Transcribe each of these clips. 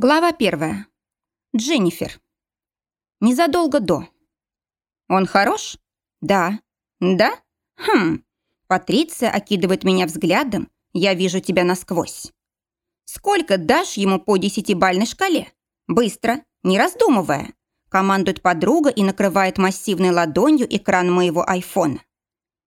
Глава первая. Дженнифер. Незадолго до. Он хорош? Да. Да? Хм. Патриция окидывает меня взглядом. Я вижу тебя насквозь. Сколько дашь ему по десятибальной шкале? Быстро, не раздумывая. Командует подруга и накрывает массивной ладонью экран моего айфона.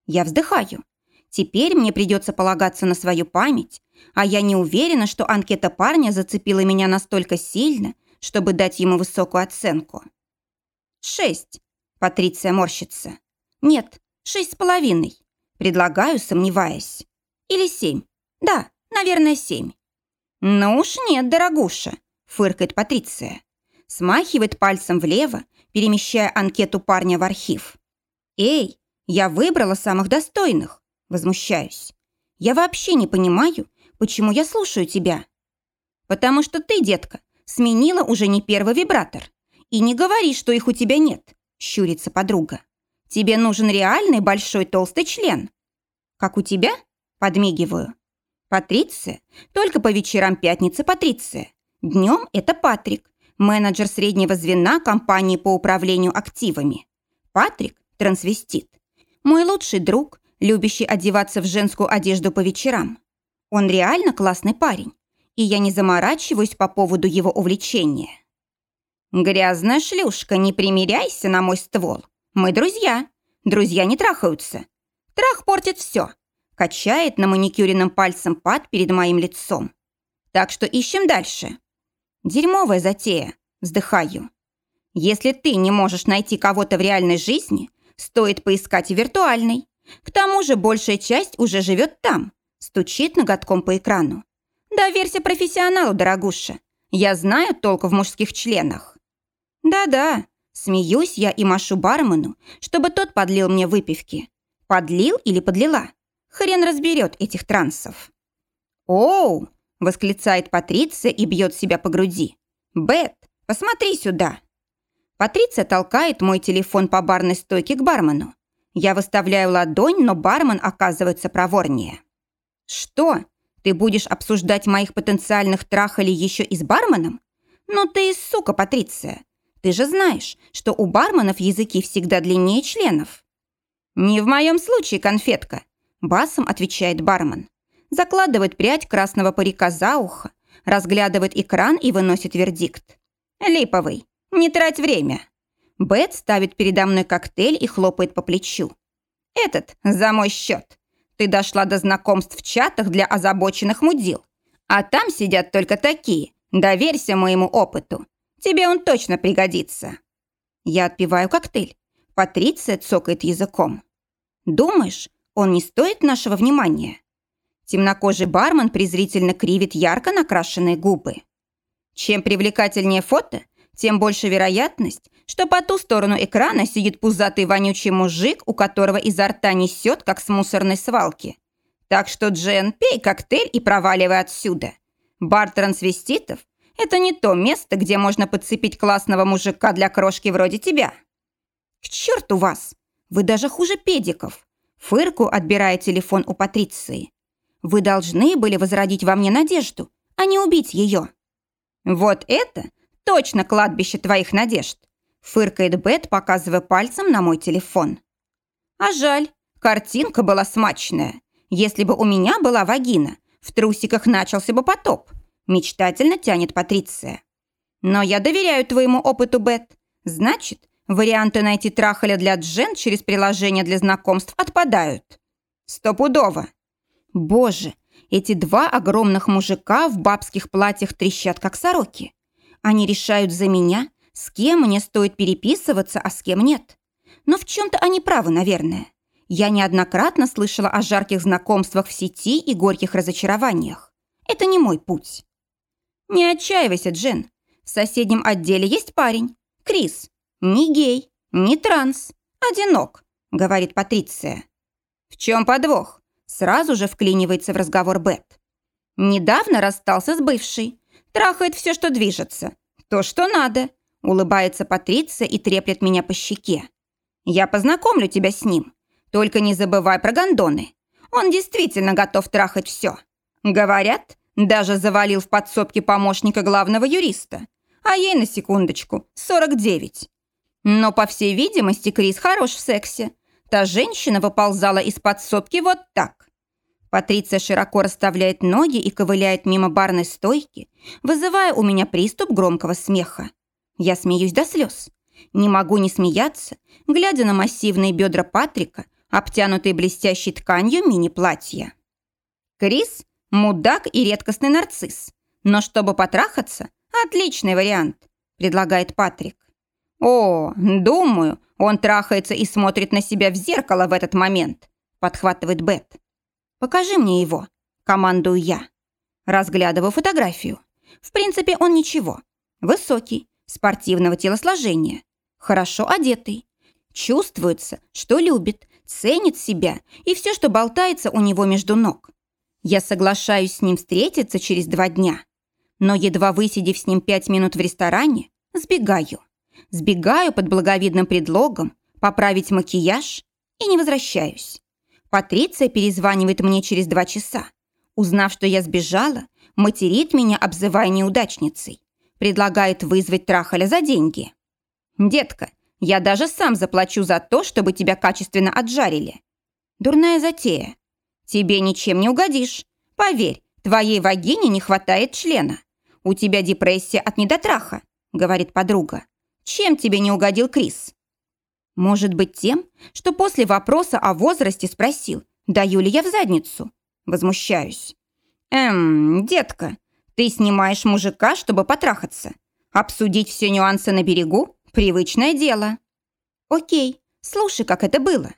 Я вздыхаю. Теперь мне придется полагаться на свою память, а я не уверена, что анкета парня зацепила меня настолько сильно, чтобы дать ему высокую оценку. Шесть. Патриция морщится. Нет, шесть с половиной. Предлагаю, сомневаясь. Или семь. Да, наверное, семь. Ну уж нет, дорогуша, фыркает Патриция. Смахивает пальцем влево, перемещая анкету парня в архив. Эй, я выбрала самых достойных. Возмущаюсь. Я вообще не понимаю, почему я слушаю тебя. Потому что ты, детка, сменила уже не первый вибратор. И не говори, что их у тебя нет, щурится подруга. Тебе нужен реальный большой толстый член. Как у тебя? Подмигиваю. Патриция. Только по вечерам пятницы Патриция. Днем это Патрик, менеджер среднего звена компании по управлению активами. Патрик – трансвестит. Мой лучший друг, любящий одеваться в женскую одежду по вечерам. Он реально классный парень, и я не заморачиваюсь по поводу его увлечения. «Грязная шлюшка, не примиряйся на мой ствол. Мы друзья. Друзья не трахаются. Трах портит все», качает на маникюренном пальцем пад перед моим лицом. «Так что ищем дальше». «Дерьмовая затея», вздыхаю. «Если ты не можешь найти кого-то в реальной жизни, стоит поискать в виртуальной. К тому же большая часть уже живет там. Стучит ноготком по экрану. Доверься профессионалу, дорогуша. Я знаю толк в мужских членах. Да-да, смеюсь я и машу бармену, чтобы тот подлил мне выпивки. Подлил или подлила? Хрен разберет этих трансов. «Оу!» – восклицает Патриция и бьет себя по груди. «Бет, посмотри сюда!» Патриция толкает мой телефон по барной стойке к бармену. Я выставляю ладонь, но бармен оказывается проворнее. «Что? Ты будешь обсуждать моих потенциальных трахалей еще и с барменом? Ну ты и сука, Патриция. Ты же знаешь, что у барменов языки всегда длиннее членов». «Не в моем случае, конфетка», – басом отвечает бармен. Закладывает прядь красного парика за ухо, разглядывает экран и выносит вердикт. «Липовый, не трать время». Бет ставит передо мной коктейль и хлопает по плечу. «Этот за мой счет. Ты дошла до знакомств в чатах для озабоченных мудил. А там сидят только такие. Доверься моему опыту. Тебе он точно пригодится». Я отпиваю коктейль. Патриция цокает языком. «Думаешь, он не стоит нашего внимания?» Темнокожий бармен презрительно кривит ярко накрашенные губы. Чем привлекательнее фото, тем больше вероятность, что по ту сторону экрана сидит пузатый вонючий мужик, у которого изо рта несет, как с мусорной свалки. Так что, Джен, пей коктейль и проваливай отсюда. Бар трансвеститов – это не то место, где можно подцепить классного мужика для крошки вроде тебя. К черту вас! Вы даже хуже педиков. Фырку отбирая телефон у Патриции. Вы должны были возродить во мне надежду, а не убить ее. Вот это точно кладбище твоих надежд!» Фыркает Бет, показывая пальцем на мой телефон. «А жаль, картинка была смачная. Если бы у меня была вагина, в трусиках начался бы потоп», мечтательно тянет Патриция. «Но я доверяю твоему опыту, Бет. Значит, варианты найти трахаля для Джен через приложение для знакомств отпадают». «Стопудово». «Боже, эти два огромных мужика в бабских платьях трещат, как сороки. Они решают за меня, с кем мне стоит переписываться, а с кем нет. Но в чем-то они правы, наверное. Я неоднократно слышала о жарких знакомствах в сети и горьких разочарованиях. Это не мой путь. Не отчаивайся, Джен. В соседнем отделе есть парень. Крис. Не гей, не транс. Одинок, говорит Патриция. В чем подвох? Сразу же вклинивается в разговор Бет. Недавно расстался с бывшей. Трахает все, что движется. То, что надо. Улыбается Патриция и треплет меня по щеке. Я познакомлю тебя с ним. Только не забывай про гондоны. Он действительно готов трахать все. Говорят, Даже завалил в подсобке помощника главного юриста. А ей, на секундочку, 49. Но, по всей видимости, Крис хорош в сексе. Та женщина выползала из подсобки вот так. Патриция широко расставляет ноги и ковыляет мимо барной стойки, вызывая у меня приступ громкого смеха. Я смеюсь до слез. Не могу не смеяться, глядя на массивные бедра Патрика, обтянутые блестящей тканью мини-платья. Крис – мудак и редкостный нарцисс. Но чтобы потрахаться – отличный вариант, предлагает Патрик. О, думаю, он трахается и смотрит на себя в зеркало в этот момент, подхватывает Бет. Покажи мне его, командую я. Разглядываю фотографию. В принципе, он ничего. Высокий, спортивного телосложения, хорошо одетый. Чувствуется, что любит, ценит себя и все, что болтается у него между ног. Я соглашаюсь с ним встретиться через два дня. Но едва высидев с ним пять минут в ресторане, сбегаю. Сбегаю под благовидным предлогом поправить макияж и не возвращаюсь. Патриция перезванивает мне через два часа. Узнав, что я сбежала, материт меня, обзывая неудачницей. Предлагает вызвать трахаля за деньги. «Детка, я даже сам заплачу за то, чтобы тебя качественно отжарили». Дурная затея. Тебе ничем не угодишь. Поверь, твоей вагине не хватает члена. У тебя депрессия от недотраха, говорит подруга. Чем тебе не угодил Крис? Может быть тем, что после вопроса о возрасте спросил, даю ли я в задницу? Возмущаюсь. Эм, детка, ты снимаешь мужика, чтобы потрахаться. Обсудить все нюансы на берегу – привычное дело. Окей, слушай, как это было.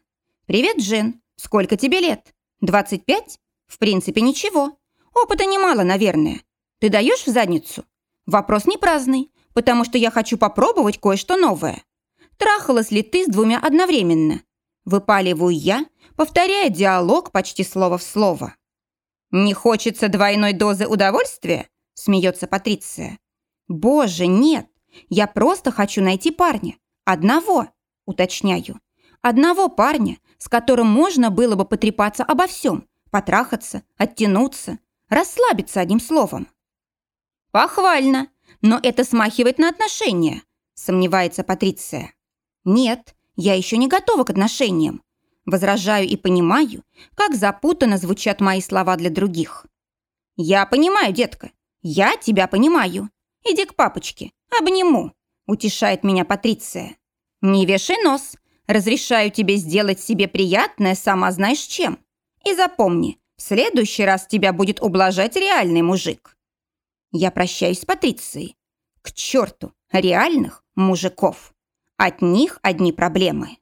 Привет, Джин. Сколько тебе лет? 25? В принципе, ничего. Опыта немало, наверное. Ты даешь в задницу? Вопрос не праздный, потому что я хочу попробовать кое-что новое. Трахалась ли ты с двумя одновременно? Выпаливаю я, повторяя диалог почти слово в слово. «Не хочется двойной дозы удовольствия?» – смеется Патриция. «Боже, нет! Я просто хочу найти парня. Одного!» – уточняю. «Одного парня, с которым можно было бы потрепаться обо всем, потрахаться, оттянуться, расслабиться одним словом». «Похвально, но это смахивает на отношения», – сомневается Патриция. «Нет, я еще не готова к отношениям. Возражаю и понимаю, как запутанно звучат мои слова для других. «Я понимаю, детка, я тебя понимаю. Иди к папочке, обниму», – утешает меня Патриция. «Не вешай нос, разрешаю тебе сделать себе приятное сама знаешь чем. И запомни, в следующий раз тебя будет ублажать реальный мужик». Я прощаюсь с Патрицией. К черту, реальных мужиков. От них одни проблемы.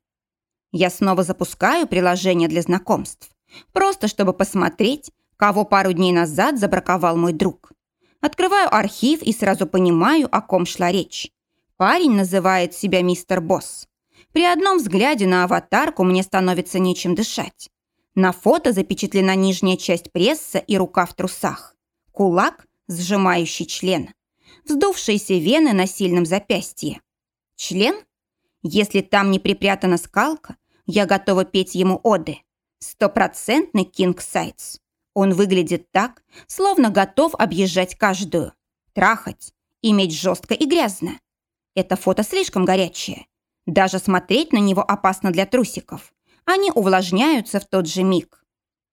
Я снова запускаю приложение для знакомств. Просто чтобы посмотреть, кого пару дней назад забраковал мой друг. Открываю архив и сразу понимаю, о ком шла речь. Парень называет себя мистер Босс. При одном взгляде на аватарку мне становится нечем дышать. На фото запечатлена нижняя часть пресса и рука в трусах. Кулак, сжимающий член. Вздувшиеся вены на сильном запястье. Член? Если там не припрятана скалка, я готова петь ему оды. Стопроцентный кинг Сайтс. Он выглядит так, словно готов объезжать каждую. Трахать, иметь жестко и грязно. Это фото слишком горячее. Даже смотреть на него опасно для трусиков. Они увлажняются в тот же миг.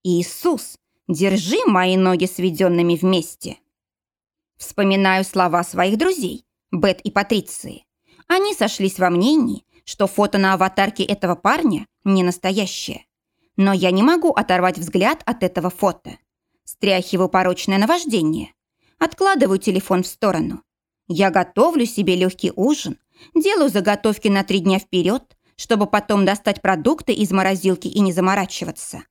Иисус, держи мои ноги сведенными вместе. Вспоминаю слова своих друзей, Бет и Патриции. Они сошлись во мнении, что фото на аватарке этого парня не настоящее. Но я не могу оторвать взгляд от этого фото. Стряхиваю порочное наваждение. Откладываю телефон в сторону. Я готовлю себе легкий ужин, делаю заготовки на три дня вперед, чтобы потом достать продукты из морозилки и не заморачиваться.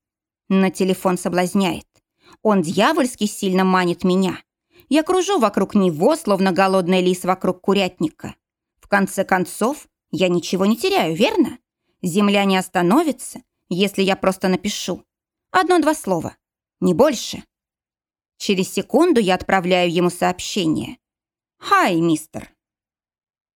Но телефон соблазняет. Он дьявольски сильно манит меня. Я кружу вокруг него, словно голодный лис вокруг курятника. В конце концов, я ничего не теряю, верно? Земля не остановится, если я просто напишу. Одно-два слова. Не больше. Через секунду я отправляю ему сообщение. «Хай, мистер».